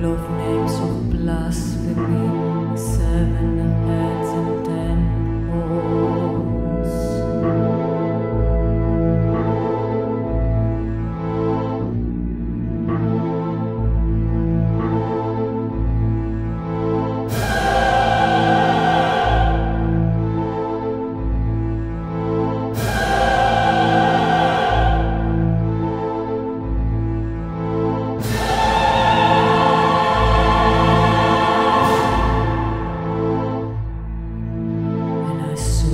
love.